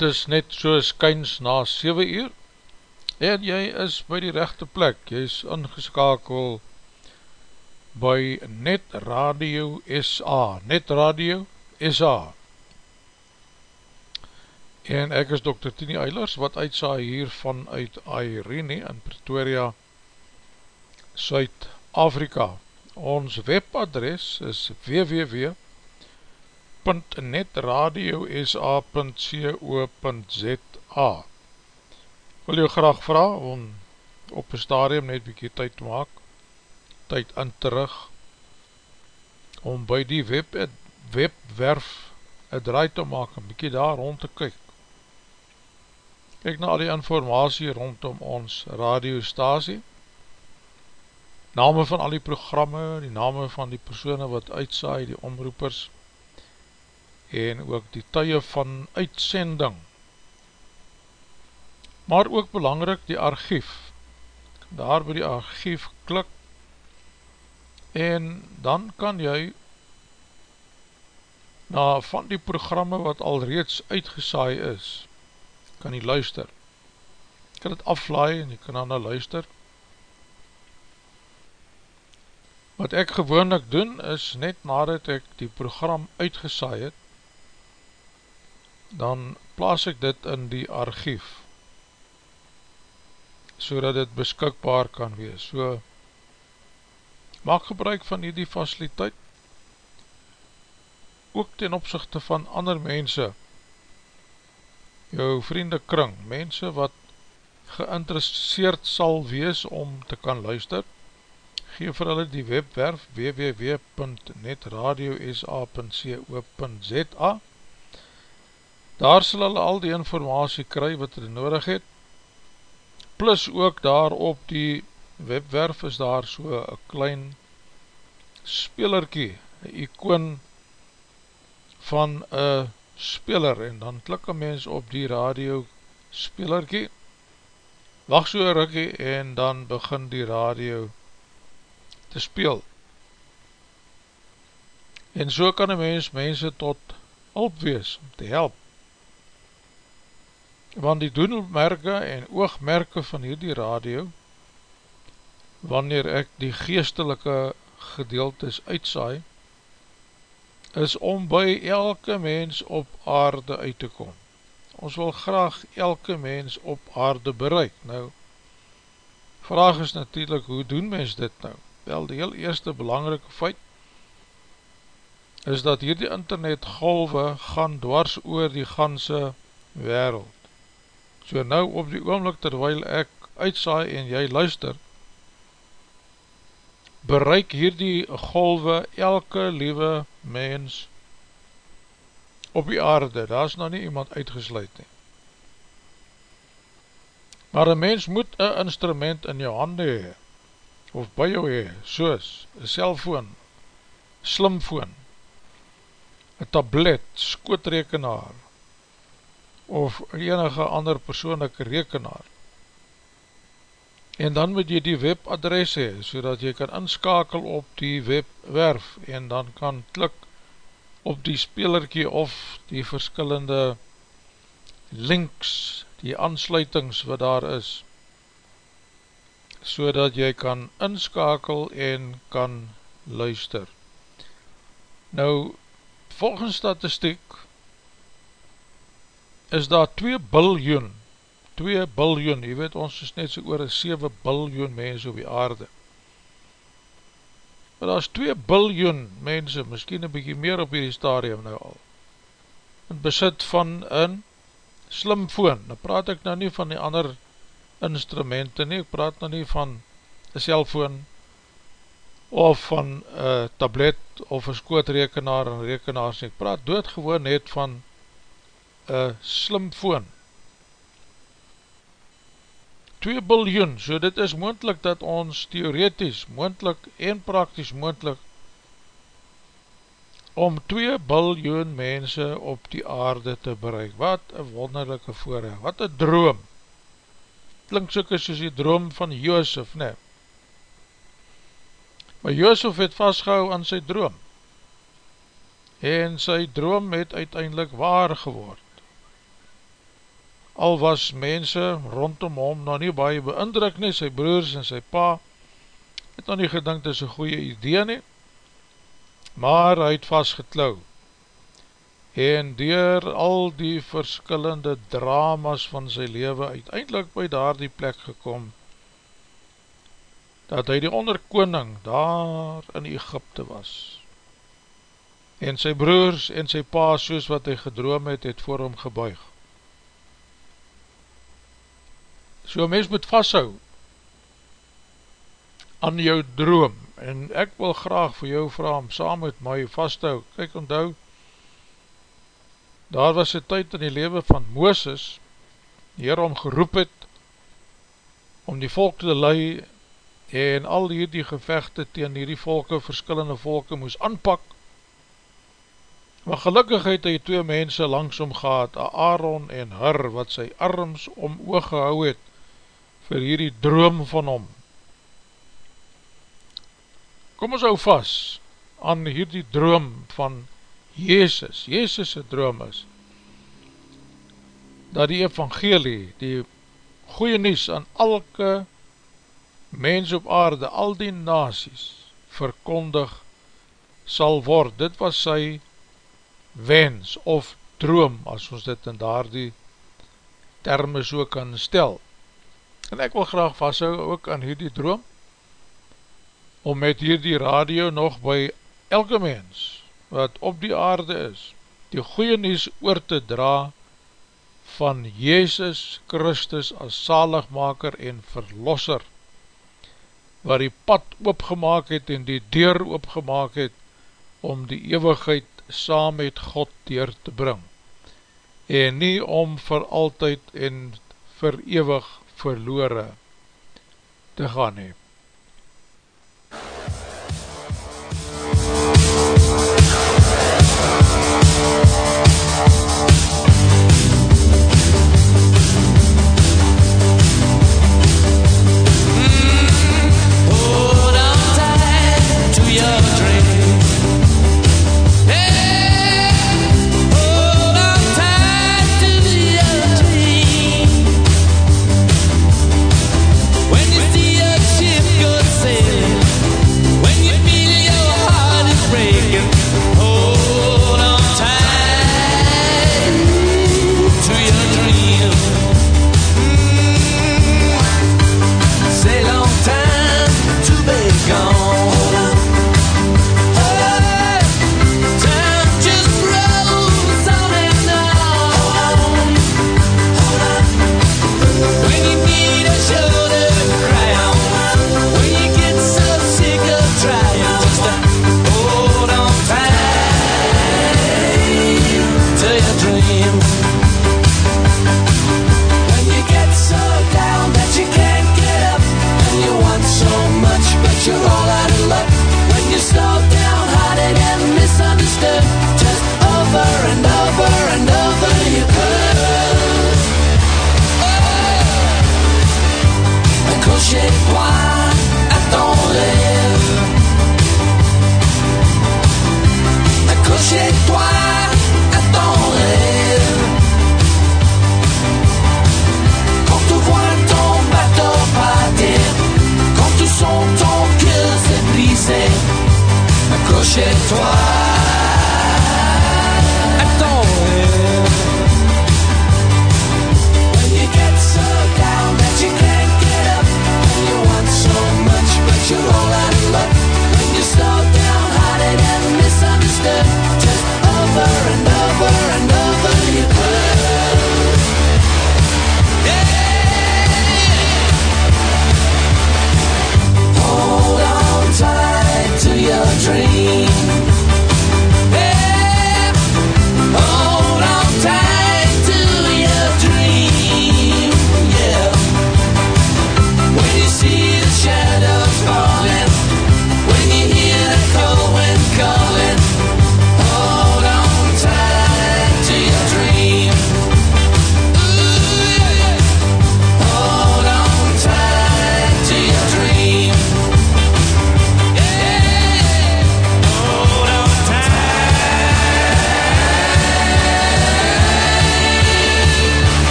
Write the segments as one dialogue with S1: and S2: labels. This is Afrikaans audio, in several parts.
S1: dit is net so skyns na 7 uur en jy is by die rechte plek, jy is ingeskakel by Net Radio SA, Net Radio SA en ek is Dr. Tini Eilers wat uitsa hier vanuit Airene in Pretoria, Suid-Afrika. Ons webadres is www.net www.netradiosa.co.za Wil jou graag vraag om op een stadium net bykie tyd te maak, tyd in terug, om by die web, webwerf een draai te maak, en bykie daar rond te kyk. Kyk na al die informatie rondom ons radiostasie, name van al die programme, die name van die persoene wat uitsaai, die omroepers, en ook die tye van uitsending. Maar ook belangrijk die archief, daar by die archief klik, en dan kan jy na van die programme wat al reeds uitgesaai is, kan jy luister. Jy kan het aflaai en jy kan dan luister. Wat ek gewoonlik doen is net nadat ek die program uitgesaai het, dan plaas ek dit in die archief, so dat dit beskikbaar kan wees. So, maak gebruik van die faciliteit, ook ten opzichte van ander mense, jou vriende kring, mense wat geïnteresseerd sal wees om te kan luister, geef vir hulle die webwerf www.netradiosa.co.za Daar sal hulle al die informatie kry wat hulle nodig het, plus ook daar op die webwerf is daar so een klein spelerkie, een icoon van een speler en dan klik een mens op die radio spelerkie. Wacht so een rukkie en dan begin die radio te speel. En so kan een mens mense tot hulp wees om te help want die doenmerke en oogmerke van hierdie radio wanneer ek die geestelike gedeeltes uitsaai is om by elke mens op aarde uit te kom. Ons wil graag elke mens op aarde bereik. Nou, vraag is natuurlijk, hoe doen mens dit nou? Wel, die heel eerste belangrike feit is dat hierdie internetgolwe gaan dwars oor die ganse wereld. So nou op die oomlik terwijl ek uitsaai en jy luister, bereik hierdie golwe elke liewe mens op die aarde, daar is nou nie iemand uitgesluit nie. Maar een mens moet een instrument in jou hande hee, of by jou hee, soos een cellfoon, slimfoon, een tablet, skootrekenaar, of enige ander persoonlijke rekenaar, en dan moet jy die webadres hee, so dat jy kan inskakel op die webwerf, en dan kan klik op die spelerkie of die verskillende links, die aansluitings wat daar is, so dat jy kan inskakel en kan luister. Nou, volgens statistiek, is daar 2 biljoen 2 biljoen, jy weet ons is net so oor 7 biljoen mense op die aarde. Maar daar is 2 biljoen mense, miskien een bykie meer op die stadium nou al, in besit van een slimfoon. Nou praat ek nou nie van die ander instrumenten nie, ek praat nou nie van een cellfoon, of van een tablet, of een skootrekenaar en rekenaars nie. Ek praat doodgewoon net van een slimfoon. 2 biljoen, so dit is moendlik dat ons theoretisch, moendlik en praktisch moendlik om 2 biljoen mense op die aarde te bereik. Wat een wonderlijke voorrecht, wat een droom. Klink soke soos die droom van Joosef, ne? Maar Joosef het vastgehou aan sy droom. En sy droom het uiteindelik waar geword al was mense rondom hom nog nie baie beindruk nie, sy broers en sy pa, het nog nie gedink dit is een goeie idee nie, maar hy het vastgetlauw, en dier al die verskillende dramas van sy leven uiteindelik by daar die plek gekom, dat hy die onderkoning daar in Egypte was,
S2: en sy broers en sy pa soos wat hy gedroom het, het voor hom gebuig. So mens moet vasthou aan jou droom. En ek wil graag vir jou vraag om saam met my vasthou. Kijk, onthou, daar was die tyd in die leven van Mooses, die Heer om geroep het, om die volk te lei, en al hierdie gevechte tegen hierdie volke, verskillende volke, moes aanpak, maar gelukkig het hy twee mense langsom gehad, Aaron en Hur, wat sy arms om oog gehou het, vir hierdie droom van hom, Kom ons hou vast aan hierdie droom van Jezus, Jezus' droom is, dat die evangelie, die goeie nies aan elke mens op aarde, al die nasies, verkondig sal word. Dit was sy wens of droom, as ons dit in daar die termen so kan stel. En ek wil graag vasthou ook aan hierdie droom, om met hierdie radio nog by elke mens wat op die aarde is, die goeie nies oor te dra van Jezus Christus as zaligmaker en verlosser, waar die pad oopgemaak het en die deur oopgemaak het om die eeuwigheid saam met God deur te bring, en nie om vir altyd en vir eeuwig verloore te gaan hee.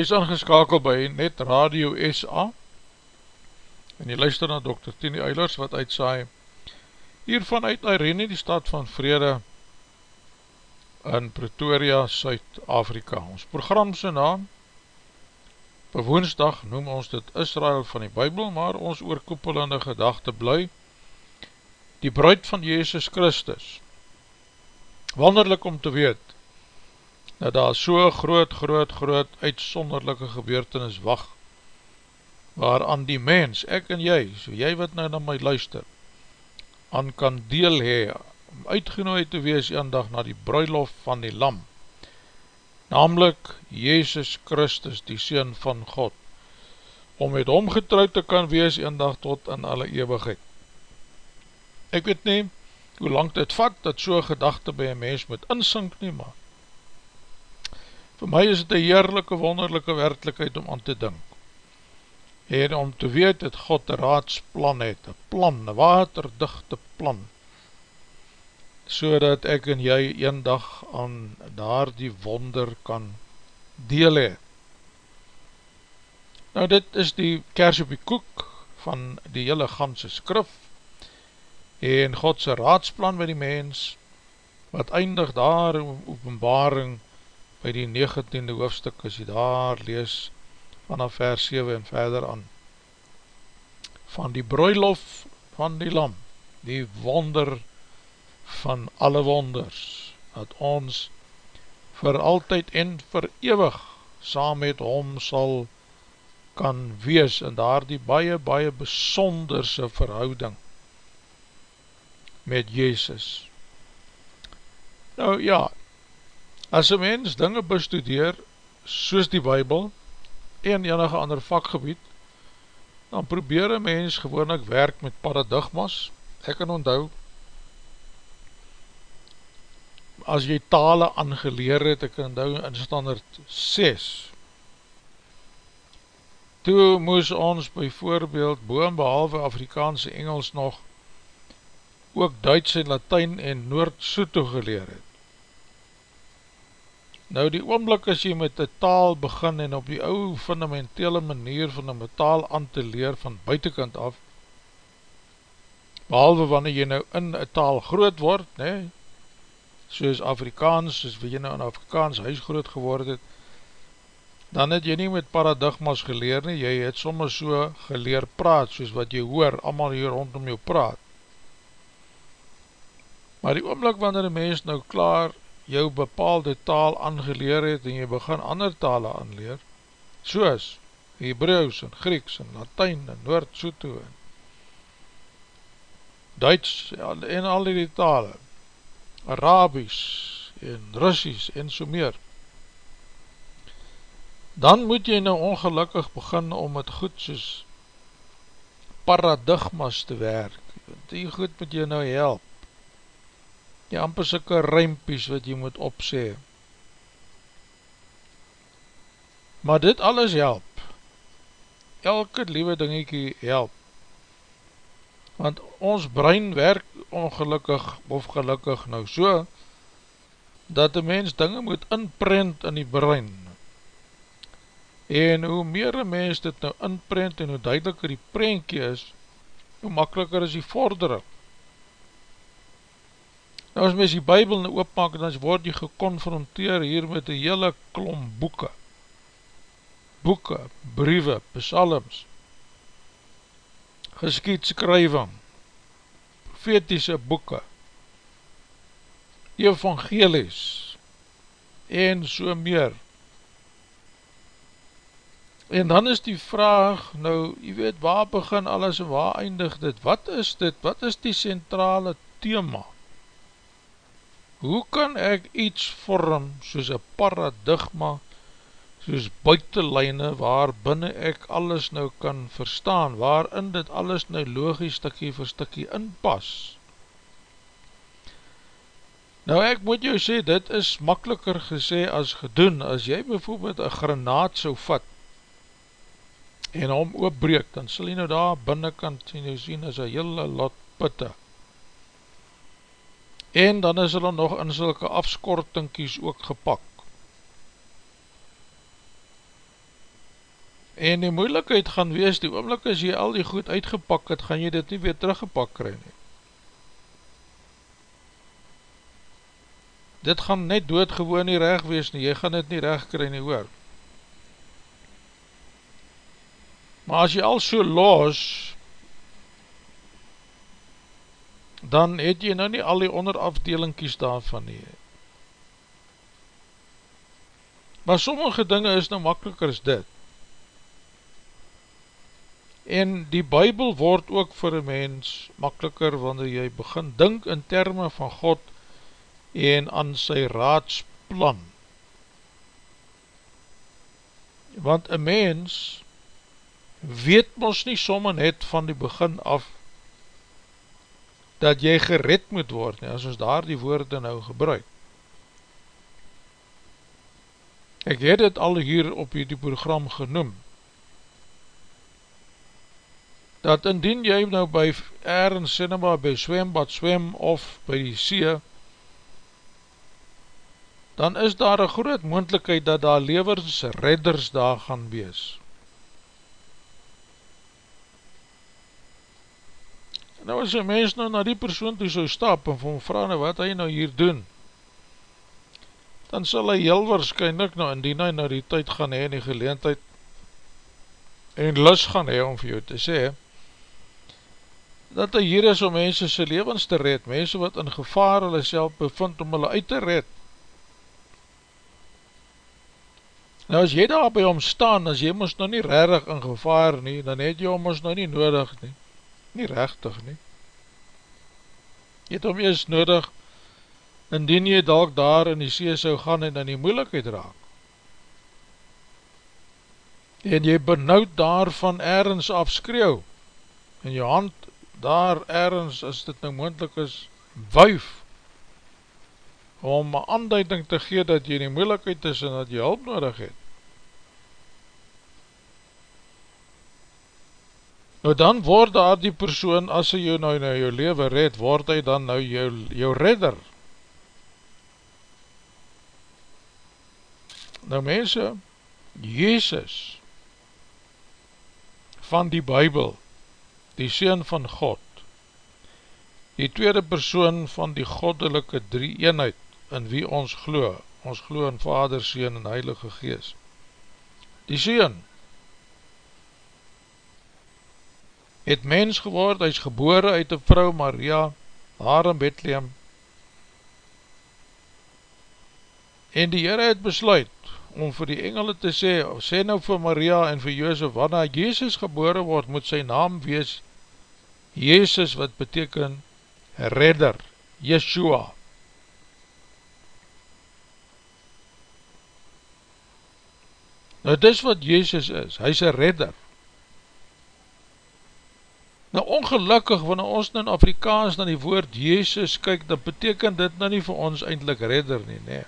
S2: Is ingeskakeld by Net Radio SA en jy luister na Dr. Tini Eilers wat uitsaai hiervan uit Irene, die stad van Vrede in Pretoria, Suid-Afrika. Ons programse naam
S1: Op woensdag noem ons dit Israel van die Bijbel, maar ons oorkoepelende gedachte bly, die bruid van Jezus Christus. Wonderlik om te weet, dat daar so groot, groot, groot uitsonderlijke gebeurtenis wacht, waaraan die mens, ek en jy, so jy wat nou na my luister, aan kan deel hee, om uitgenooi te wees een dag na die bruiloft van die lam, namelijk Jezus Christus, die Seen van God, om met hom getrouwd te kan wees een dag tot in alle eeuwigheid. Ek weet nie, hoe lang dit vat, dat so'n gedachte by een mens moet insink nie, maar vir my is het een heerlijke, wonderlijke werkelijkheid om aan te dink. En om te weet dat God een raadsplan het, een plan, een waterdichte plan, so dat ek en jy een dag aan daar die wonder kan deel he. Nou dit is die kers op die koek van die hele ganse skrif en Godse raadsplan met die mens wat eindig daar in openbaring by die 19e hoofdstuk as jy daar lees vanaf vers 7 en verder aan van die broeilof van die lam die wonder van alle wonders, dat ons vir altyd en vir ewig saam met hom sal kan wees in daar die baie, baie besonderse verhouding met Jezus. Nou ja, as een mens dinge bestudeer, soos die Bijbel, en enige ander vakgebied, dan probeer een mens gewoon ek werk met paradigmas, ek kan onthou, as jy tale aangeleer het, ek kan nou in standaard 6, toe moes ons byvoorbeeld boem behalwe Afrikaanse Engels nog ook Duits en Latijn en Noord-Soto geleer het. Nou die oomblik as jy met die taal begin en op die ou fundamentele manier van die taal aan te leer van buitenkant af, behalwe wanneer jy nou in die taal groot word, nee, soos Afrikaans, soos wie jy nou in Afrikaans huis groot geword het, dan het jy nie met paradigmas geleer nie, jy het soms so geleer praat, soos wat jy hoor, allemaal hier rondom jou praat. Maar die oomlik wanneer die mens nou klaar jou bepaalde taal aangeleer het, en jy begin ander tale aanleer, soos Hebreeuws en Grieks en Latijn en Noord-Soto en Duits en al die tale, Arabisch en Russisch en so meer, dan moet jy nou ongelukkig begin om het goed soos paradigmas te werk, die goed moet jy nou help, die amper sikke ruimpies wat jy moet opsê, maar dit alles help, elke liewe dingiekie help, want ons brein werk ongelukkig of gelukkig nou so, dat die mens dinge moet inprent in die brein. En hoe meer die mens dit nou inprent en hoe duideliker die prentje is, hoe makkeliker is die vordering. Nou as mens die bybel nou oopmak, dan word jy geconfronteer hier met die hele klom boeken. Boeken, briewe, psalms, geskietskrywing, profetiese boeken, evangelies, en so meer. En dan is die vraag, nou, jy weet, waar begin alles en waar eindig dit? Wat is dit? Wat is die centrale thema? Hoe kan ek iets vorm soos een paradigma, soos buitenlijne waar binnen ek alles nou kan verstaan, waarin dit alles nou logisch stikkie vir stikkie inpas. Nou ek moet jou sê, dit is makkeliker gesê as gedoen, as jy bijvoorbeeld een granaat so vat, en hom oopbreek, dan sal jy nou daar binnenkant sien, jy sien is een hele lot pitte. En dan is hulle nog in sylke afskortingkies ook gepak. En die moeilikheid gaan wees, die oomlik as jy al die goed uitgepak het, gaan jy dit nie weer teruggepak kry nie. Dit gaan net doodgewoon nie recht wees nie, jy gaan dit nie recht kry nie hoor. Maar as jy al so los, dan het jy nou nie al die onderafdelingkies daarvan nie. Maar sommige dinge is nou makkeliker as dit. En die bybel word ook vir een mens makkeliker wanneer jy begin dink in termen van God en aan sy raadsplan. Want een mens weet ons nie somme net van die begin af dat jy gered moet word, nie, as ons daar die woorde nou gebruik. Ek het het al hier op die program genoem, dat indien jy nou by Aaron Cinema, by Swembad swem of by die see, dan is daar een groot moendlikheid dat daar levers redders daar gaan wees. Nou as een mens nou na die persoon toe so stap en vir hom vraag nou wat hy nou hier doen, dan sal hy heel waarschijnlijk nou indien hy nou die tyd gaan hee en die geleentheid en lus gaan hee om vir jou te sê, dat hy hier is om mense sy levens te red, mense wat in gevaar hulle self bevind om hulle uit te red. Nou as jy daar by hom staan, as jy ons nou nie rarig in gevaar nie, dan het jy ons nou nie nodig nie, nie rechtig nie. Jy het hom eers nodig, indien jy dalk daar in die see sou gaan en in die moeilikheid raak. En jy benauwd daar van ergens afskreeuw, en jou hand daar ergens, as dit nou moendlik is, wuif, om aanduiding te gee dat jy die moeilikheid is en dat jy hulp nodig het. Nou dan word daar die persoon, as hy jou nou nou jou leven red, word hy dan nou jou, jou redder. Nou mense, Jezus van die Bijbel, die Seen van God, die tweede persoon van die goddelike drie eenheid in wie ons glo, ons glo in Vader, Seen en Heilige Gees. Die Seen het mens geword, hy is gebore uit die vrou Maria, haar in Bethlehem, en die Heere het besluit, om vir die engele te sê, sê nou vir Maria en vir Jozef, wanneer Jezus gebore word, moet sy naam wees, Jezus wat beteken redder, Yeshua. Nou dis wat Jezus is, hy is een redder. Nou ongelukkig, wanneer ons nou in Afrikaans na die woord Jezus kyk, dan beteken dit nou nie vir ons eindelijk redder nie, nee.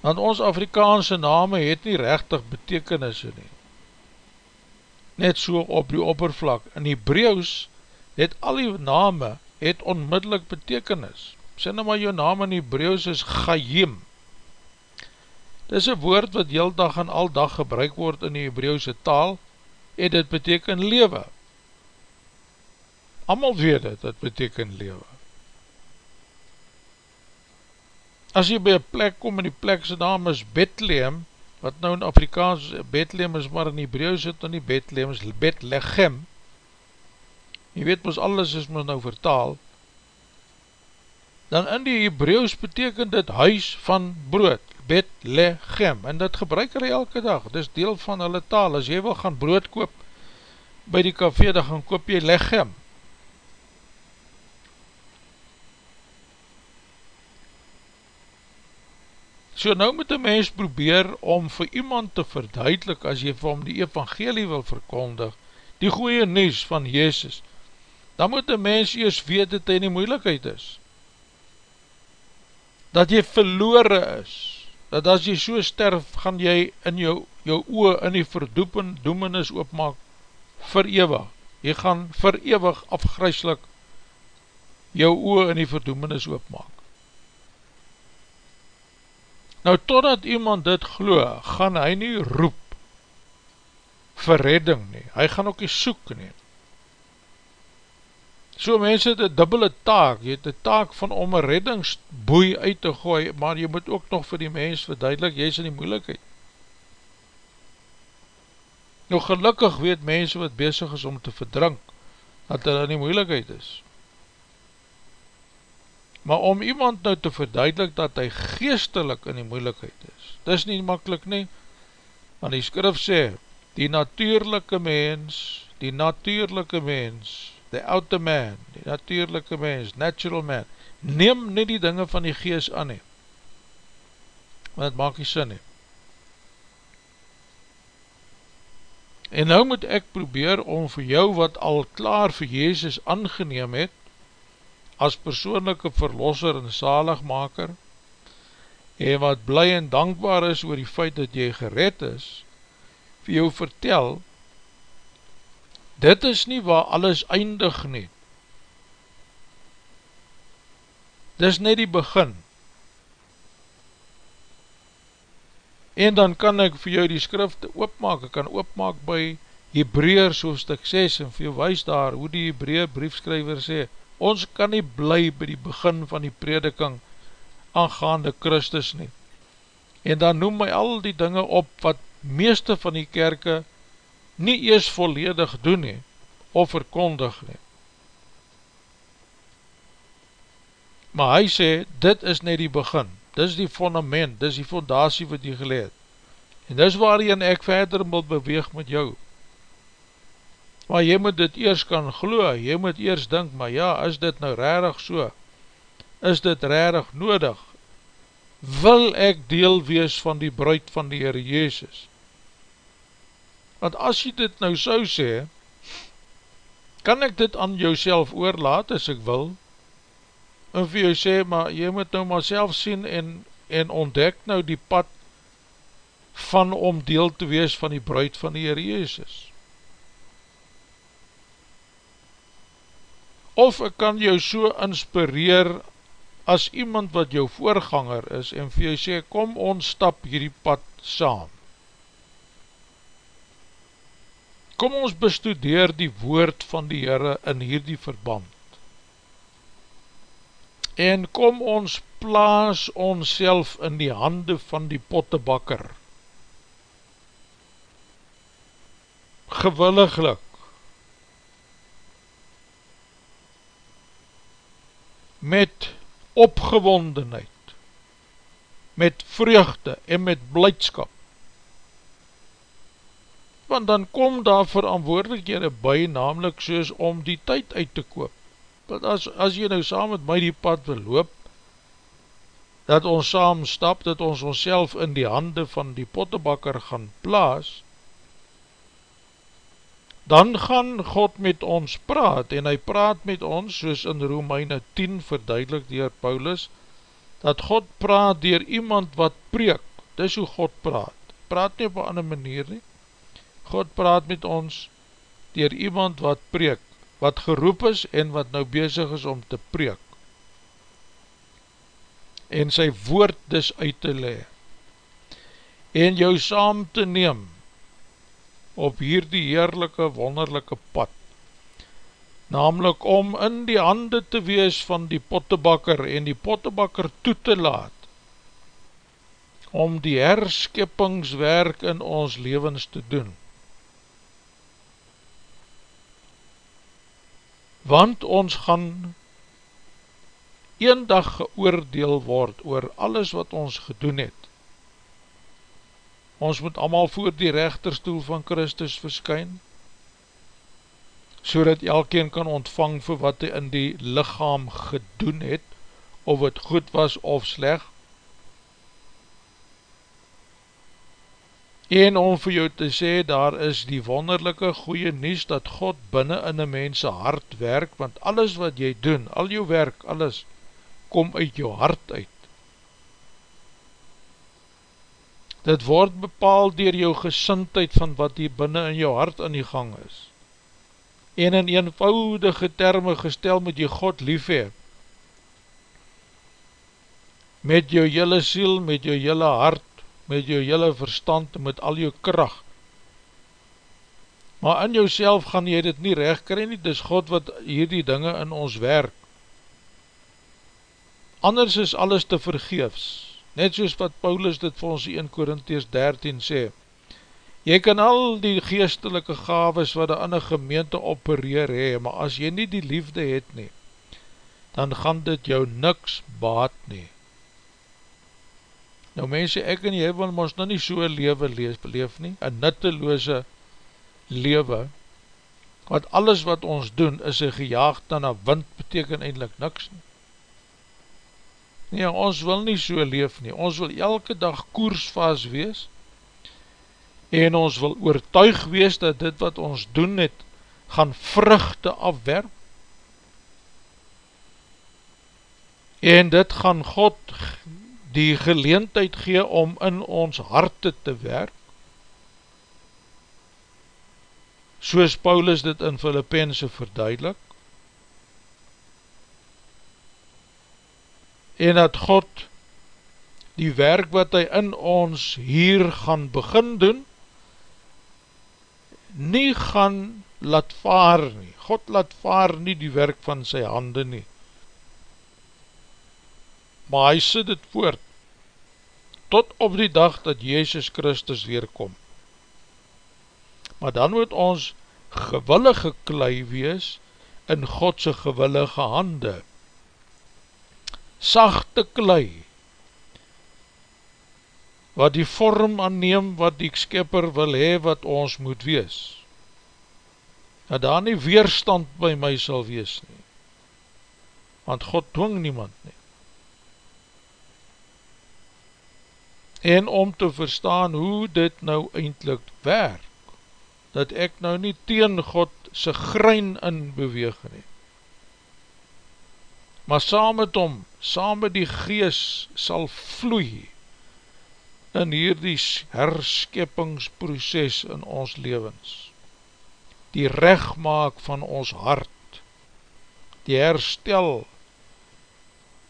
S1: Want ons Afrikaanse name het nie rechtig betekenisse nie net so op die oppervlak. In Hebreeuws het al die name het onmiddellik betekenis. Sê nou maar jou naam in Hebreeuws is Chaim. Dit is een woord wat heel dag en al dag gebruik word in die Hebreeuwse taal en dit beteken lewe. Amal weet het, dit beteken lewe. As jy by een plek kom en die plekse naam is Bethlehem, wat nou in Afrikaans Bethlehem is, maar in Hebreeuws het nou nie Bethlehem, is Bethlehem, jy weet ons alles is ons nou vertaal, dan in die Hebreeuws beteken dit huis van brood, Bethlehem, en dit gebruik hulle elke dag, dit is deel van hulle taal, as jy wil gaan brood koop, by die café, dan gaan koop jy Lechem, So nou moet een mens probeer om vir iemand te verduidelik as jy vir hom die evangelie wil verkondig, die goeie nies van Jezus, dan moet een mens eers weet dat hy in die moeilikheid is. Dat jy verloore is, dat as jy so sterf, gaan jy in jou, jou oe in die verdoepen doemenis oopmaak vir ewig. Jy gaan vir ewig afgryslik jou oe in die verdoemenis oopmaak. Nou totdat iemand dit glo, gaan hy nie roep vir redding nie, hy gaan ook nie soek nie. So mense het een dubbele taak, jy het een taak van om een reddingsboei uit te gooi, maar jy moet ook nog vir die mens verduidelik, jy is in die moeilikheid. Nou gelukkig weet mense wat bezig is om te verdrink, dat hulle in die moeilikheid is. Maar om iemand nou te verduidelik dat hy geestelik in die moeilikheid is, dis nie makkelijk nie, want die skrif sê, die natuurlijke mens, die natuurlijke mens, the outer man, die natuurlijke mens, natural man, neem nie die dinge van die geest aan nie, want het maak nie sin nie. En nou moet ek probeer om vir jou wat al klaar vir Jezus aangeneem het, as persoonlijke verlosser en zaligmaker, en wat bly en dankbaar is oor die feit dat jy gered is, vir jou vertel, dit is nie waar alles eindig nie. Dit is net die begin. En dan kan ek vir jou die skrifte oopmaak, ek kan oopmaak by Hebreërs hoofdstuk 6 en vir jou wees daar hoe die Hebreë briefskryver sê, ons kan nie bly by die begin van die prediking aangaande Christus nie. En dan noem my al die dinge op wat meeste van die kerke nie eers volledig doen nie, of verkondig nie. Maar hy sê, dit is net die begin, dit is die fundament, dit is die fondatie wat jy geleed. En dit is waarin ek verder moet beweeg met jou. Maar jy moet dit eers kan glo, jy moet eers dink, maar ja, is dit nou rarig so? Is dit rarig nodig? Wil ek deel wees van die bruid van die Heere Jezus? Want as jy dit nou so sê, kan ek dit aan jou self oorlaat as ek wil, en vir jou sê, maar jy moet nou maar self sien en, en ontdek nou die pad van om deel te wees van die bruid van die Heer Jezus. Of ek kan jou so inspireer as iemand wat jou voorganger is en vir jou sê, kom ons stap hierdie pad saam. Kom ons bestudeer die woord van die Heere in hierdie verband. En kom ons plaas ons in die hande van die pottebakker. Gewilliglik. Met opgewondenheid. Met vreugde en met blijdskap want dan kom daar verantwoordelikhede by, namelijk soos om die tyd uit te koop. Want as, as jy nou saam met my die pad wil loop, dat ons saam stap, dat ons ons in die hande van die pottebakker gaan plaas, dan gaan God met ons praat, en hy praat met ons, soos in Romeine 10 verduidelik dier Paulus, dat God praat dier iemand wat preek, dis hoe God praat, praat nie op een ander manier nie, God praat met ons dier iemand wat preek, wat geroep is en wat nou bezig is om te preek. En sy woord dus uit te le. En jou saam te neem op hierdie heerlijke, wonderlijke pad. Namelijk om in die hande te wees van die pottebakker en die pottebakker toe te laat om die herskippingswerk in ons levens te doen. Want ons gaan een dag geoordeel word oor alles wat ons gedoen het. Ons moet allemaal voor die rechterstoel van Christus verskyn, so dat elkeen kan ontvang vir wat hy in die lichaam gedoen het, of het goed was of slecht, En om vir jou te sê, daar is die wonderlijke goeie nies dat God binnen in een mense hart werk, want alles wat jy doen, al jou werk, alles, kom uit jou hart uit. Dit word bepaald dier jou gesintheid van wat hier binnen in jou hart aan die gang is. En in eenvoudige termen gestel moet jy God lief hee. Met jou jylle siel, met jou jylle hart, met jou hele verstand, met al jou kracht. Maar in jou gaan jy dit nie recht kry nie, dis God wat hierdie dinge in ons werk. Anders is alles te vergeefs, net soos wat Paulus dit vir ons in 1 Korinties 13 sê, Jy kan al die geestelike gaves wat die ander gemeente opereer hee, maar as jy nie die liefde het nie, dan gaan dit jou niks baat nie. Nou mense, ek en jy wil ons nou nie so lewe leef, leef nie, een nutteloze lewe, want alles wat ons doen is een gejaagd aan een wind, beteken eindelijk niks nie. Nee, ons wil nie so leef nie, ons wil elke dag koersvaas wees, en ons wil oortuig wees dat dit wat ons doen het, gaan vruchte afwerp, en dit gaan God die geleentheid gee om in ons harte te werk, soos Paulus dit in Filippense verduidelik, en dat God die werk wat hy in ons hier gaan begin doen, nie gaan laat vaar nie. God laat vaar nie die werk van sy hande nie. Maar hy sit het voort, tot op die dag dat Jezus Christus weerkom. Maar dan moet ons gewillige klei wees in Godse gewillige hande. Sachte klei, wat die vorm aanneem wat die skipper wil hee wat ons moet wees. Dat daar nie weerstand by my sal wees nie. Want God dwing niemand nie. En om te verstaan hoe dit nou eindelijk werk, dat ek nou nie teen God sy grein in beweeg nie. Maar saam met hom, saam met die gees sal vloei in hierdie herskeppingsproces in ons levens. Die rechtmaak van ons hart, die herstel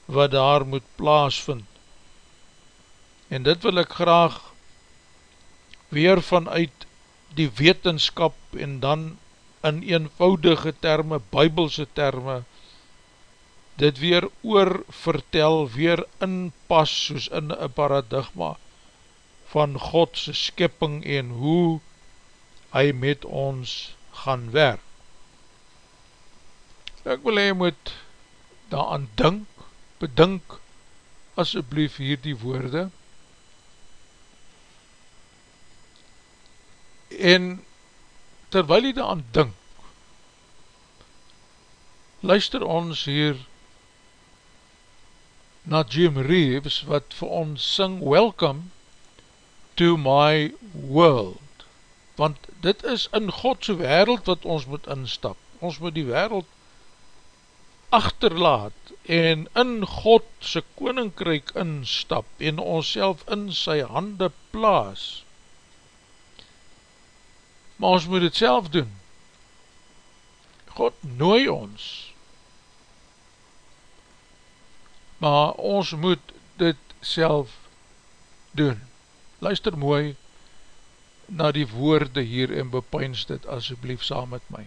S1: wat daar moet plaasvind. En dit wil ek graag weer vanuit die wetenskap en dan in eenvoudige terme, bybelse terme, dit weer oor vertel, weer inpas soos in een paradigma van Godse skipping en hoe hy met ons gaan werk. Ek wil hy moet daaraan dink, bedink asjeblief hier die woorde, en terwyl jy daar aan dink, luister ons hier na Jim Reeves wat vir ons sing Welcome to my world. Want dit is in Godse wereld wat ons moet instap. Ons moet die wereld achterlaat en in Godse koninkryk instap en ons in sy hande plaas maar ons moet het self doen. God nooi ons, maar ons moet dit self doen. Luister mooi na die woorde hier en bepyns dit asjeblief saam met my.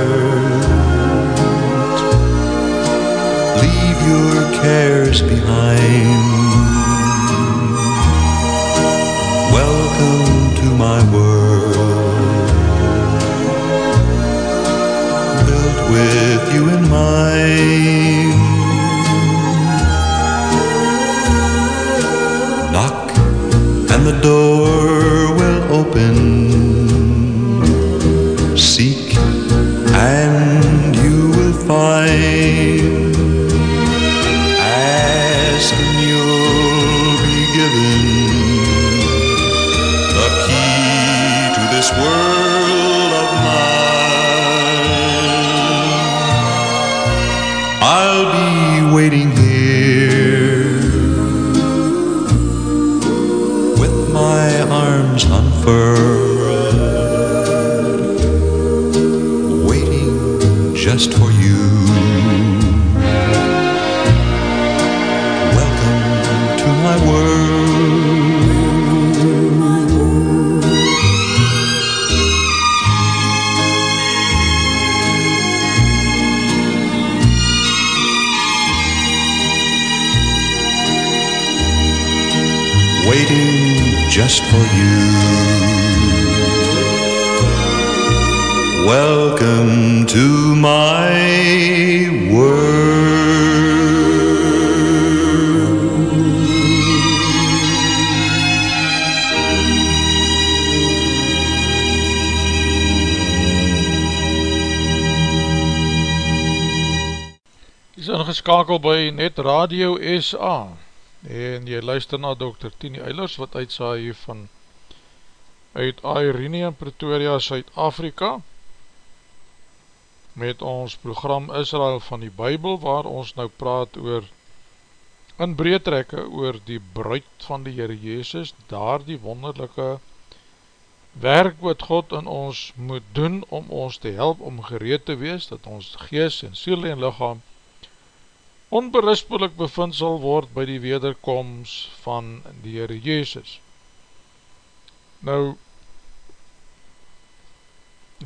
S1: your cares behind. Welcome to my world, built with you in mind. Knock and the door will open. Seek and you will find Net Radio SA en jy luister na Dr. Tini Eilers wat uitsaai hier van uit Airene in Pretoria, Suid-Afrika met ons program Israel van die Bybel waar ons nou praat oor in breedrekke oor die bruid van die Heere Jezus daar die wonderlijke werk wat God in ons moet doen om ons te help om gereed te wees dat ons gees en siel en lichaam onberispelik bevind sal word by die wederkomst van die Heere Jezus. Nou,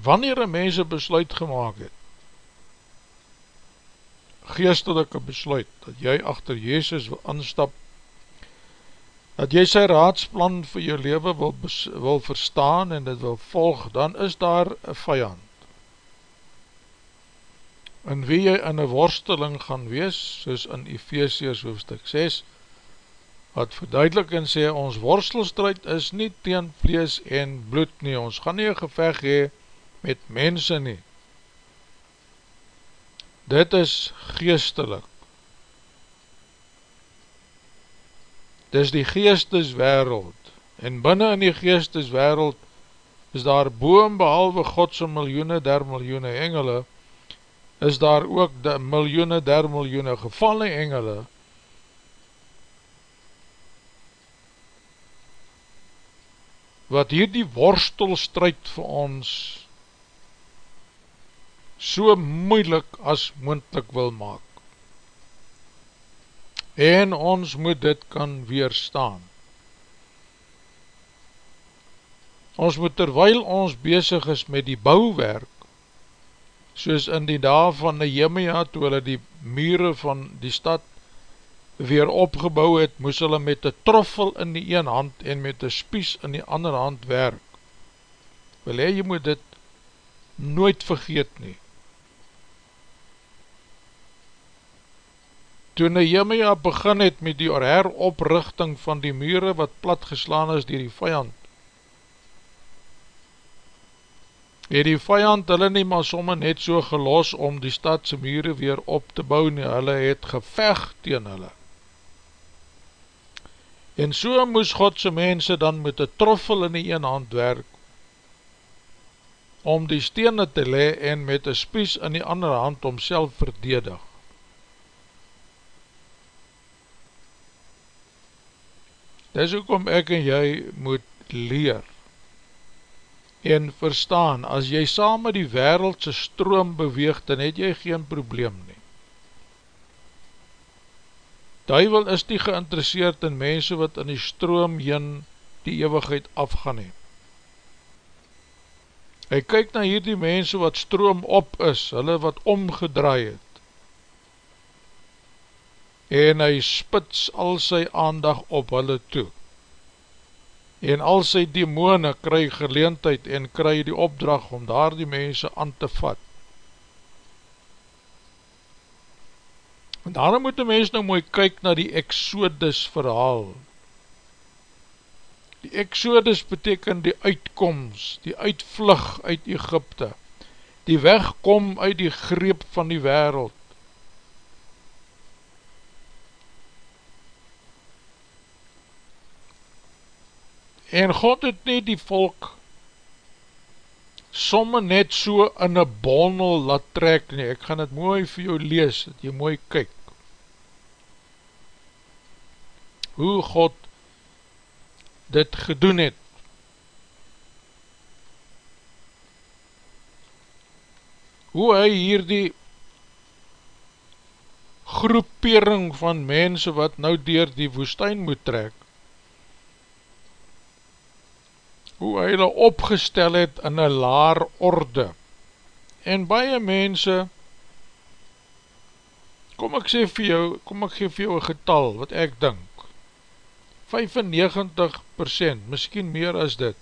S1: wanneer een mens een besluit gemaakt het, geestelike besluit, dat jy achter Jezus wil instap, dat jy sy raadsplan vir jou leven wil, wil verstaan en dit wil volg, dan is daar een vijand in wie jy in een worsteling gaan wees, soos in Ephesians hoofdstuk 6, wat verduidelik en sê, ons worstelstrijd is nie teen vlees en bloed nie, ons gaan nie een geveg hee met mense nie. Dit is geestelik. Dit is die geesteswereld, en binnen in die geesteswereld is daar boom behalwe Godse miljoene der miljoene engele, is daar ook de miljoene der miljoene gevalle engele. Wat hier die worstelstrijd vir ons so moeilik as moendlik wil maak. En ons moet dit kan weerstaan. Ons moet terwyl ons bezig is met die bouwwerk soos in die dag van Nehemia, toe hulle die mure van die stad weer opgebouw het, moes hulle met die troffel in die een hand en met die spies in die ander hand werk. Wil hy, jy moet dit nooit vergeet nie. Toe Nehemia begin het met die heroprichting van die mure wat platgeslaan is dier die vijand, het die vijand hulle nie maar somme net so gelos om die stadse mure weer op te bou nie, hulle het gevecht teen hulle. En so moes Godse mense dan met die troffel in die een hand werk, om die stene te le en met die spies in die andere hand om self verdedig. Dis ook om ek en jy moet leer, en verstaan, as jy saam met die wereldse stroom beweeg, dan het jy geen probleem nie. Duivel is nie geïnteresseerd in mense wat in die stroom heen die eeuwigheid afgaan heen. Hy kyk na hierdie mense wat stroom op is, hulle wat omgedraai het, en hy spits al sy aandag op hulle toe en al sy demone kry geleentheid en kry die opdracht om daar die mense aan te vat. En daarom moet die mens nou mooi kyk na die Exodus verhaal. Die Exodus beteken die uitkomst, die uitvlug uit Egypte, die wegkom uit die greep van die wereld, En God het nie die volk somme net so in een bonnel laat trek nie, ek gaan het mooi vir jou lees, dat jy mooi kyk. Hoe God dit gedoen het. Hoe hy hier die groepering van mense wat nou dier die woestijn moet trek, hoe hy hulle opgestel het in een laar orde. En baie mense, kom ek sê vir jou, kom ek geef jou een getal wat ek dink, 95%, miskien meer as dit,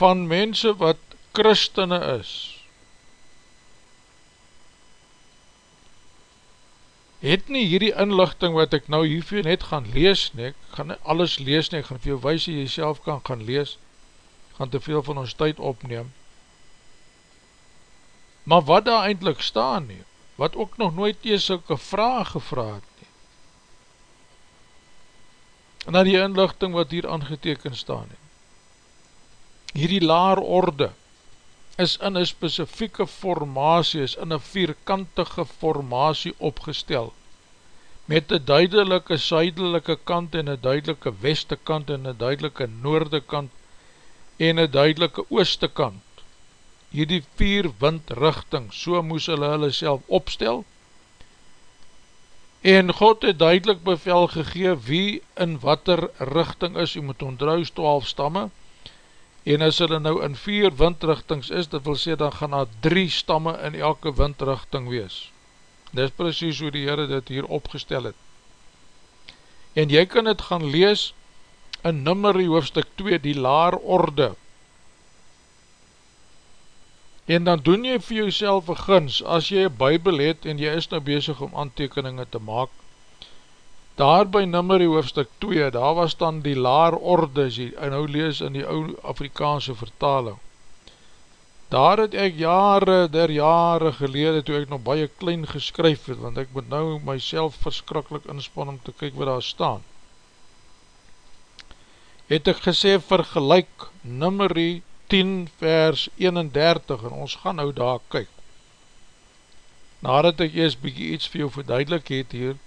S1: van mense wat christene is, het nie hierdie inlichting wat ek nou hiervoor net gaan lees nie, ek gaan nie alles lees nie, ek gaan vir jou wees jy self kan gaan lees, gaan te veel van ons tyd opneem, maar wat daar eindelijk staan nie, wat ook nog nooit eers sulke vraag gevraag het nie, en dan die inlichting wat hier aangeteken staan nie, hierdie laar orde, is in een specifieke formatie, is in een vierkantige formatie opgestel, met een duidelike suidelike kant en een duidelike weste kant en een duidelike noorde kant en een duidelike ooste kant. Hierdie vier windrichting, so moes hulle hulle self opstel, en God het duidelik bevel gegee wie in wat er richting is, jy moet ontruis 12 stamme, en as hulle nou in vier windrichtings is, dit wil sê, dan gaan daar drie stamme in elke windrichting wees. Dit is precies hoe die Heere dit hier opgestel het. En jy kan het gaan lees in nummerie hoofstuk 2, die laar orde. En dan doen jy vir jouself een gins, as jy een bybel het en jy is nou bezig om aantekeningen te maak, daar by nummer die hoofdstuk 2, daar was dan die laar orde, as jy nou lees in die oude Afrikaanse vertaling. Daar het ek jare der jare gelede, toe ek nog baie klein geskryf het, want ek moet nou myself verskrikkelijk inspan om te kyk wat daar staan. Het ek gesê vergelijk nummer 10 vers 31 en ons gaan nou daar kyk. Nadat ek eers bykie iets vir jou verduidelik het hier,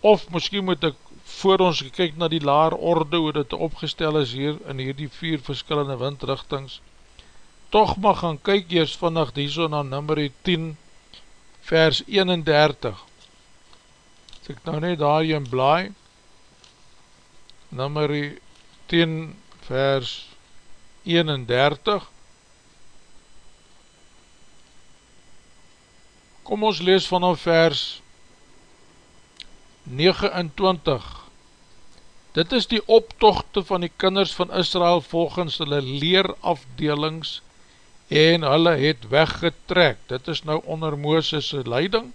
S1: of miskien moet ek voor ons kyk na die laar orde hoe dit opgestel is hier in hierdie vier verskillende windrichtings toch mag gaan kyk eers vannig die so na nummer 10 vers 31 as ek nou net daar in blaai nummer 10 vers 31 kom ons lees vanaf vers 29 Dit is die optochte van die kinders van Israel volgens hulle leerafdelings en hulle het weggetrek. Dit is nou onder Mooses' leiding,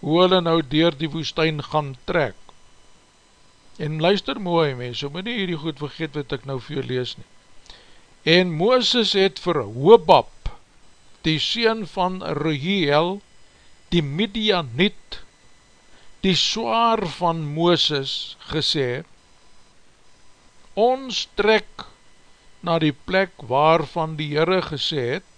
S1: hoe hulle nou dier die woestijn gaan trek. En luister mooi mens, so moet nie hierdie goed vergeet wat ek nou vir jou lees nie. En Mooses het vir Hoobab, die sien van Ruhiel, die Midianiet, die swaar van Mooses gesê, ons trek na die plek waarvan die Heere gesê het,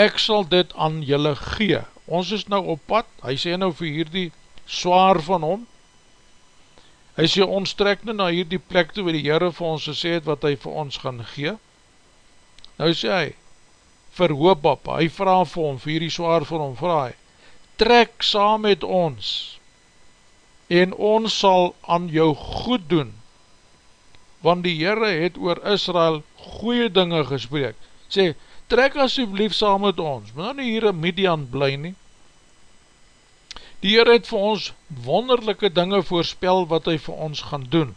S1: ek sal dit aan julle gee. Ons is nou op pad, hy sê nou vir hierdie swaar van hom, hy sê ons trek nou na hierdie plek toe waar die Heere vir ons gesê het wat hy vir ons gaan gee. Nou sê hy, vir Hoopap, hy vraag vir hom, vir hierdie swaar van hom, vraag hy, trek saam met ons en ons sal aan jou goed doen want die Heere het oor Israel goeie dinge gespreek. Sê, trek asjeblief saam met ons maar nou nie hier in Midian bly nie. Die Heere het vir ons wonderlijke dinge voorspel wat hy vir ons gaan doen.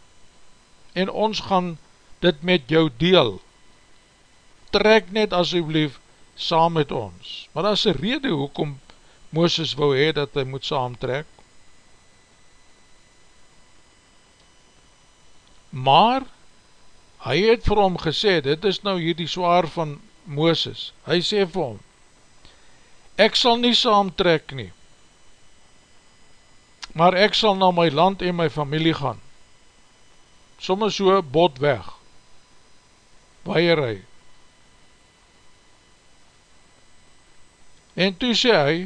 S1: En ons gaan dit met jou deel. Trek net asjeblief saam met ons. Maar dat is een rede hoekom Mooses wou hee dat hy moet saamtrek. Maar, hy het vir hom gesê, dit is nou hier die zwaar van Mooses, hy sê vir hom, ek sal nie saamtrek nie, maar ek sal na my land en my familie gaan, soms so bot weg, weier hy. En toe sê hy,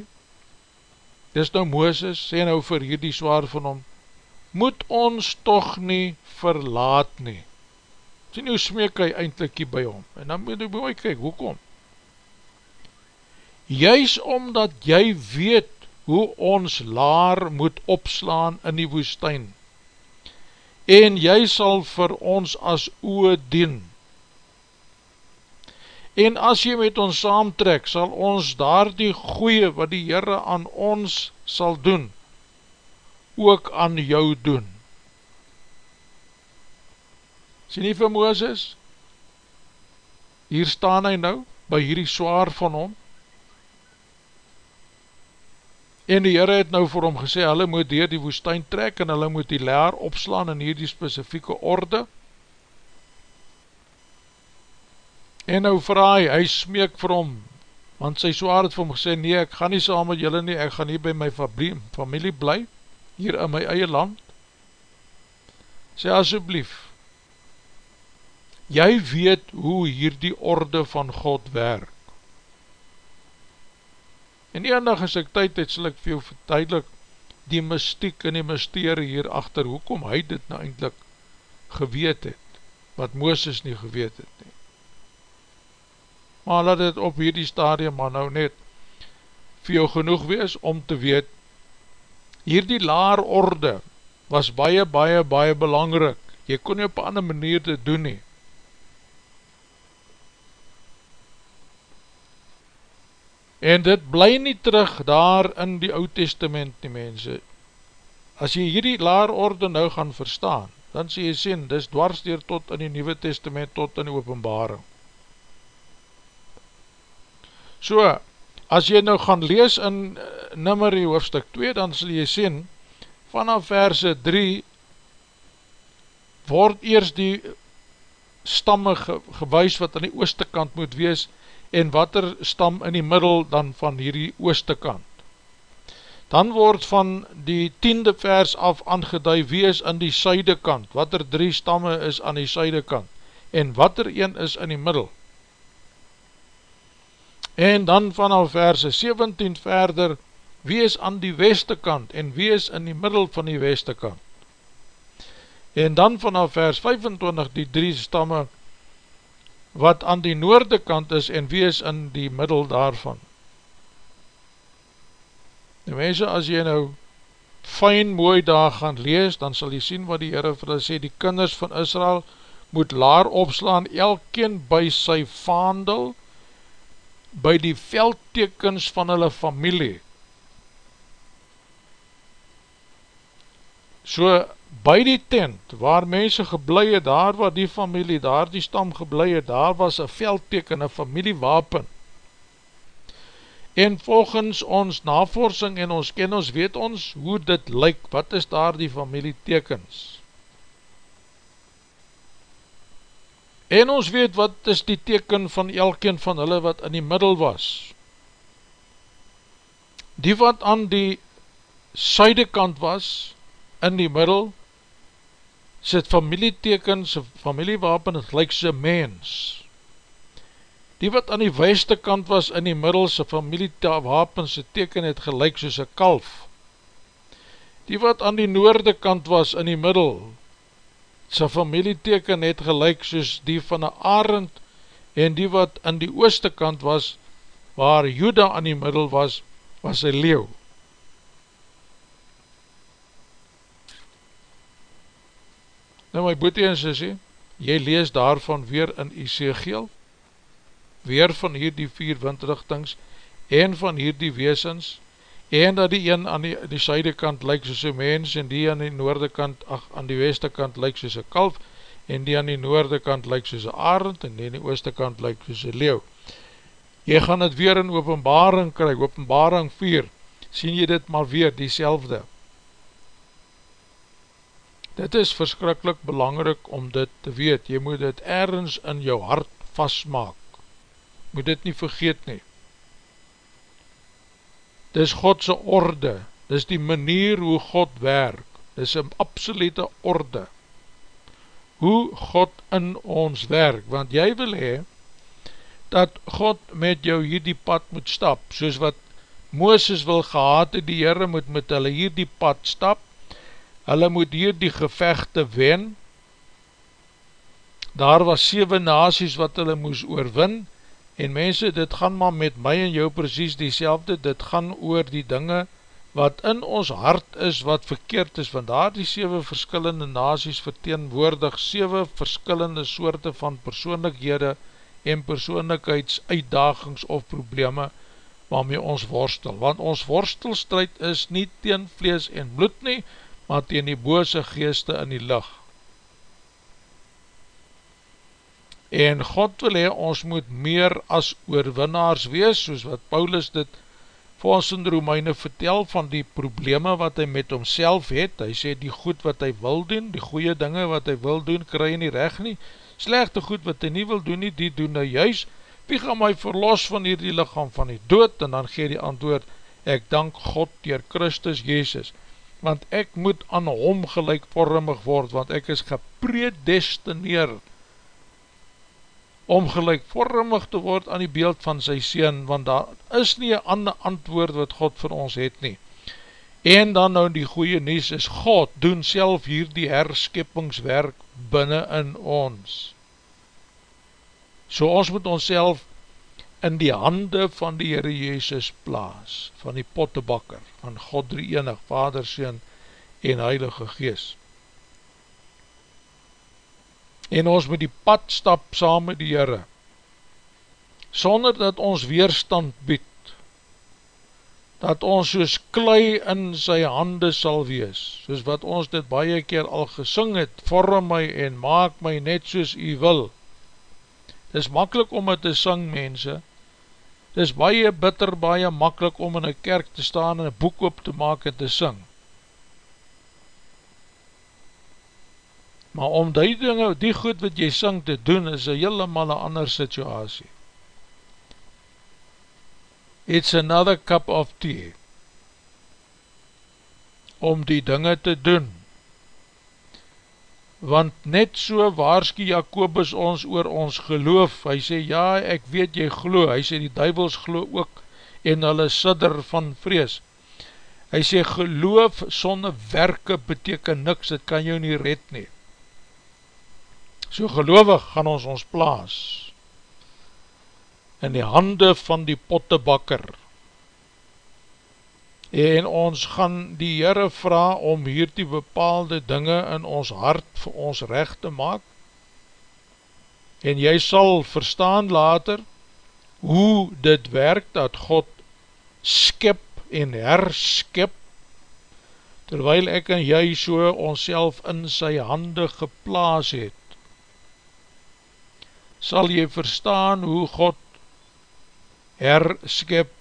S1: dis nou Mooses, sê nou vir hierdie zwaar van hom, moet ons toch nie verlaat nie. Sien hoe smeek hy eindelijk hier by hom, en dan moet hy by my kyk, hoekom? Juist omdat jy weet hoe ons laar moet opslaan in die woestijn, en jy sal vir ons as oe dien. En as jy met ons saamtrek, sal ons daar die goeie wat die Heere aan ons sal doen, ook aan jou doen. Sien nie vir Mooses? Hier staan hy nou, by hierdie zwaar van hom, En die Heere het nou vir hom gesê, hulle moet dier die woestijn trek en hulle moet die leer opslaan in hierdie specifieke orde. En nou vraag hy, hy smeek vir hom, want sy zwaar het vir hom gesê, nee, ek gaan nie saam met julle nie, ek gaan hier by my familie bly, hier in my eie land. Sê asjeblief, jy weet hoe hier die orde van God werk. En enig as ek tyd het, sal ek vir jou verduidelik die mystiek en die mysterie hierachter, hoekom hy dit nou eindelijk geweet het, wat Mooses nie geweet het nie. Maar laat het op hierdie stadium maar nou net vir jou genoeg wees om te weet, hierdie laar orde was baie, baie, baie belangrik. Jy kon nie op ander manier dit doen nie. En dit bly nie terug daar in die oud testament nie mense. As jy hierdie laarorde nou gaan verstaan, dan sê jy sien, dis dwarsdeer tot in die nieuwe testament, tot in die openbaring. So, as jy nou gaan lees in eh, nummerie hoofstuk 2, dan sal jy sien, vanaf verse 3, word eers die stamme gewys wat aan die ooste kant moet wees, en wat er stam in die middel dan van hierdie ooste kant. Dan word van die tiende vers af aangeduid wie is in die syde kant, wat er drie stamme is aan die syde kant, en wat er een is in die middel. En dan vanaf verse 17 verder, wie is aan die weste kant, en wie is in die middel van die weste kant. En dan vanaf vers 25 die drie stamme, wat aan die noorde kant is en wie is in die middel daarvan. Die mense, as jy nou fijn mooi daar gaan lees, dan sal jy sien wat die Heere vir hulle sê, die kinders van Israel moet laar opslaan, elkeen by sy vaandel, by die veldtekens van hulle familie. So, by die tent, waar mense geblei het, daar waar die familie, daar die stam geblei het, daar was een veldteken, een familiewapen. En volgens ons navorsing en ons ken ons, weet ons hoe dit lyk, wat is daar die familietekens. En ons weet wat is die teken van elkeen van hulle wat in die middel was. Die wat aan die syde kant was, in die middel, sy familieteken, sy familiewapen, het lyk sy mens. Die wat aan die weiste kant was in die middel, sy familiewapen, sy teken het gelyk soos sy kalf. Die wat aan die noorde kant was in die middel, sy familieteken het gelyk soos die van een arend, en die wat aan die ooste kant was, waar Juda aan die middel was, was sy leeuw. Nou my boete en sissie, jy lees daarvan weer in Isegeel, weer van hier die vier windrichtings, en van hier die weesens, en dat die een aan die, die syde kant lyk soos een mens, en die aan die noorde kant, ach, aan die weste kant lyk soos een kalf, en die aan die noorde kant lyk soos een arend, en die aan die ooste kant lyk soos een leeuw. Jy gaan het weer in openbaring krijg, openbaring 4, sien jy dit maar weer, die selfde. Dit is verskrikkelijk belangrik om dit te weet, jy moet dit ergens in jou hart vastmaak, moet dit nie vergeet nie. Dit is Godse orde, dit is die manier hoe God werk, dit is een absolute orde. hoe God in ons werk, want jy wil hee, dat God met jou hierdie pad moet stap, soos wat Mooses wil gehad het, die Heere moet met hulle hierdie pad stap, hulle moet hierdie gevechte wen, daar was 7 nasies wat hulle moes oorwin, en mense, dit gaan maar met my en jou precies die selfde, dit gaan oor die dinge, wat in ons hart is, wat verkeerd is, want daar die 7 verskillende nasies verteenwoordig, 7 verskillende soorte van persoonlikhede en persoonlikheidsuitdagings of probleme waarmee ons worstel, want ons worstelstrijd is nie teen vlees en bloed nie, maar teen die bose geeste in die licht. En God wil hee, ons moet meer as oorwinnaars wees, soos wat Paulus dit vir ons in Romeine vertel van die probleme wat hy met homself het, hy sê die goed wat hy wil doen, die goeie dinge wat hy wil doen, kry nie recht nie, slechte goed wat hy nie wil doen nie, die doen hy juist, wie gaan my verlos van hierdie lichaam van die dood, en dan gee die antwoord, ek dank God dier Christus Jezus, want ek moet aan hom gelijkvormig word, want ek is gepredestineerd, om gelijkvormig te word aan die beeld van sy Seen, want daar is nie een ander antwoord wat God vir ons het nie. En dan nou die goeie nies is, God doen self hier die herskippingswerk binnen in ons. So ons moet ons in die hande van die Heere Jezus plaas, van die pottebakker, van God drie enig, Vader, Seen en Heilige Geest en ons moet die pad stap saam met die Heere, sonder dat ons weerstand bied, dat ons soos klei in sy hande sal wees, soos wat ons dit baie keer al gesing het, vorm my en maak my net soos u wil. Het is makkelijk om het te sing, mense, het is baie bitter, baie makkelijk om in een kerk te staan en een boek op te maak en te sing. Maar om die dinge, die goed wat jy syng te doen, is een helemaal een ander situasie. It's another cup of tea, om die dinge te doen, want net so waarski Jacobus ons oor ons geloof, hy sê, ja, ek weet jy glo, hy sê, die duivels glo ook, en hulle sidder van vrees, hy sê, geloof sonder werke beteken niks, het kan jou nie red nie, So gelovig gaan ons ons plaas in die hande van die pottebakker. En ons gaan die Heere vraag om hier die bepaalde dinge in ons hart vir ons recht te maak. En jy sal verstaan later hoe dit werk dat God skip en herskip terwyl ek en jy so ons in sy hande geplaas het sal jy verstaan hoe God herskip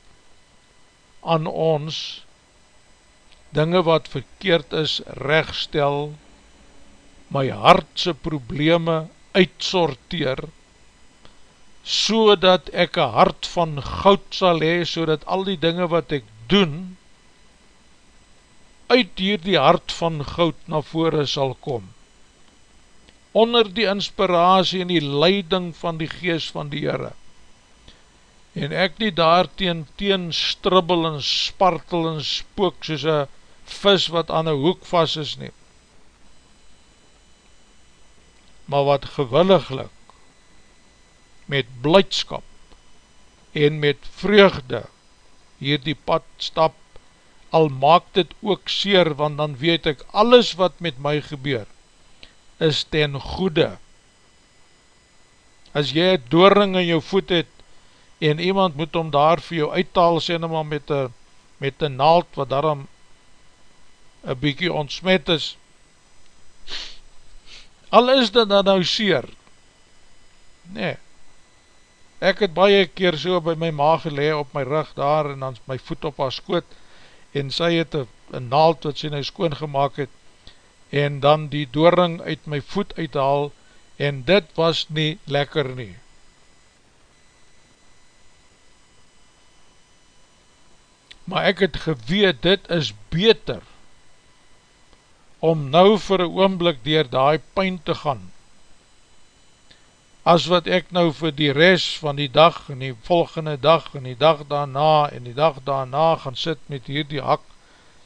S1: aan ons dinge wat verkeerd is rechtstel, my hartse probleme uitsorteer, so dat ek een hart van goud sal hee, so dat al die dinge wat ek doen, uit hier die hart van goud na vore sal kom onder die inspiratie en die leiding van die gees van die Heere. En ek nie daar teen, teen stribbel en spartel en spook soos een vis wat aan een hoek vast is nie. Maar wat gewilliglik met blijdskap en met vreugde hier die pad stap, al maak dit ook seer, want dan weet ek alles wat met my gebeur, is ten goede. As jy een dooring in jou voet het, en iemand moet om daar vir jou uittaal, sê nou maar met een, met een naald, wat daarom een bykie ontsmet is, al is dit dan nou seer, nee, ek het baie keer so by my maag gelee op my rug daar, en dan my voet op haar skoot, en sy het een naald wat sy nou skoon gemaakt het, en dan die dooring uit my voet uithaal en dit was nie lekker nie. Maar ek het geweet, dit is beter om nou vir een oomblik dier die pijn te gaan, as wat ek nou vir die rest van die dag en die volgende dag en die dag daarna en die dag daarna gaan sit met hierdie hak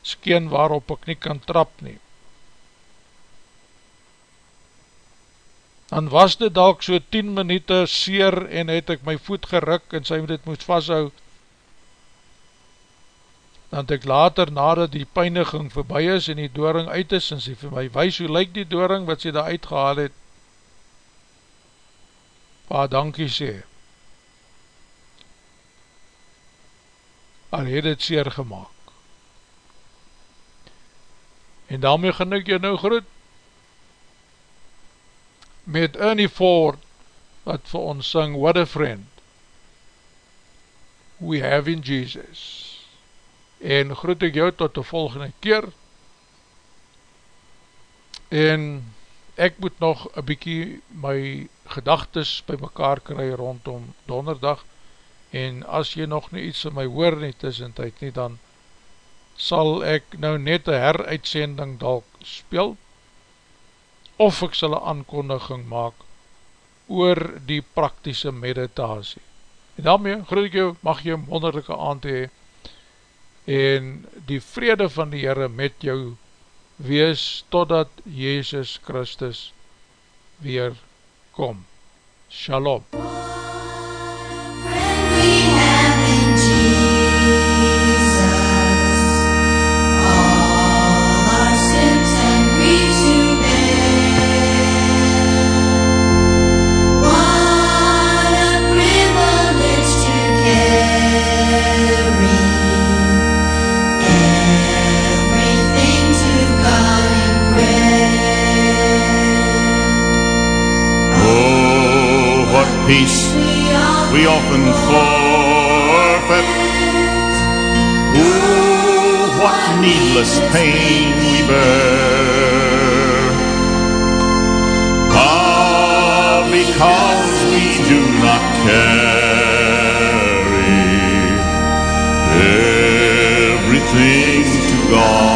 S1: skeen waarop ek nie kan trap nie. Dan was dit dalk so 10 minuut seer en het ek my voet geruk en sy dit moest vasthou. Dan ek later nadat die pijniging voorbij is en die dooring uit is en sy vir my wees hoe lyk die dooring wat sy daar uitgehaal het. Pa, dankie sê. Al het het seer gemaakt. En daarmee gaan ek jou nou groet met Ernie Ford wat vir ons sing What a Friend We Have in Jesus. En groet ek jou tot die volgende keer. En ek moet nog een bykie my gedagtes by mekaar kry rondom donderdag. En as jy nog nie iets in my hoor nie tussentijd nie dan sal ek nou net een heruitsending dalk speel, of ek sal een aankondiging maak oor die praktische meditasie. En daarmee, groet ek jou, mag een wonderlijke aand hee, en die vrede van die Heere met jou wees, totdat Jezus Christus weer kom. Shalom.
S3: We often forfeit. Oh, what needless pain we bear. Ah, because we do not carry everything to God